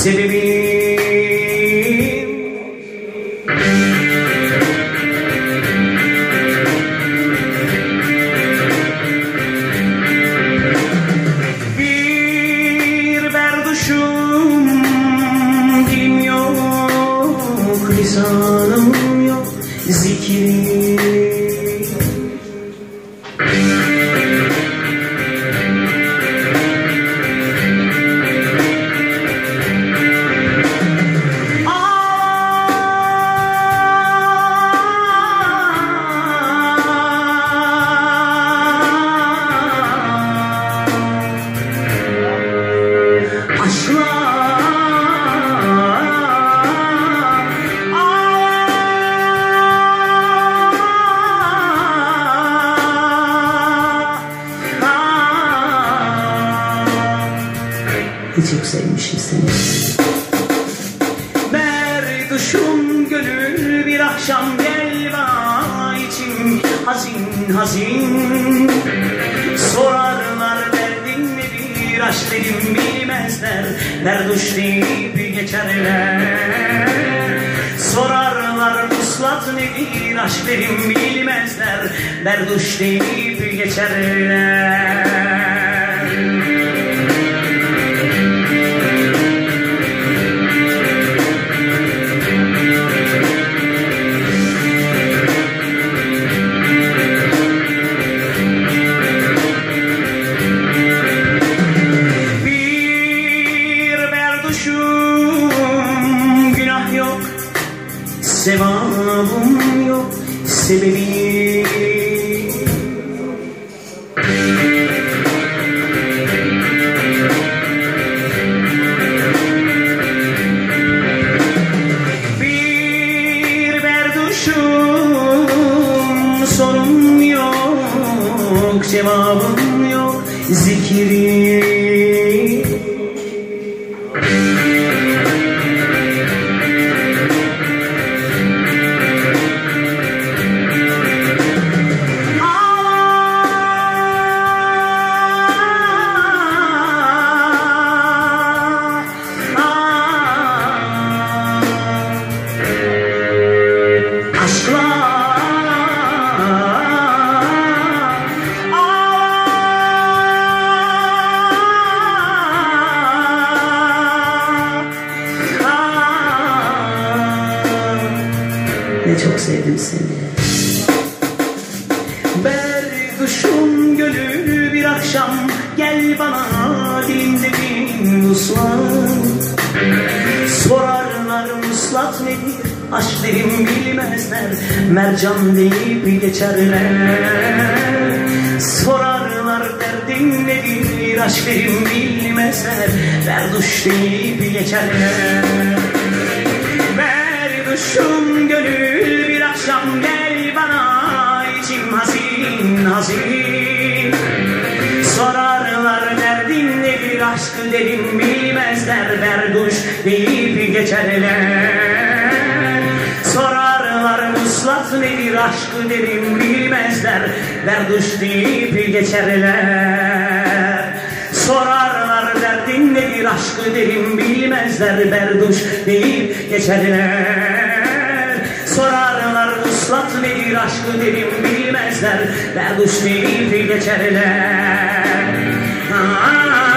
sebebim. Bir berduşum dilim yok lisanım yok zikrim Çok sevmişim seni. Berduşum gönül bir akşam gel bana içim hazin hazin. Sorarlar derdin nedir aşk dedim bilmezler. Berduş deyip geçerler. Sorarlar muslat nedir aşk dedim bilmezler. Berduş deyip geçerler Sevabım yok sebebi. Bir berduşum sorun yok Cevabım yok zikri çok sevdim seni. Berduşum gönül bir akşam Gel bana dilimde bin uslat Sorarlar muslat nedir Aşk derim bilmezler Mercan deyip geçerler. Sorarlar derdin nedir Aşk derim bilmezler Berduş deyip geçerler Berduşum gönül bir akşam Gel bana içim hazin hazin. Sorarlar derdin nedir aşkı dedim bilmezler Berduş deyip geçerler. Sorarlar muslat nedir aşkı dedim bilmezler Berduş deyip geçerler. Sorarlar derdin nedir aşkı derim bilmezler Berduş deyip geçerler aşkı derim bilmezler. Berduş deyip geçerler. Ah,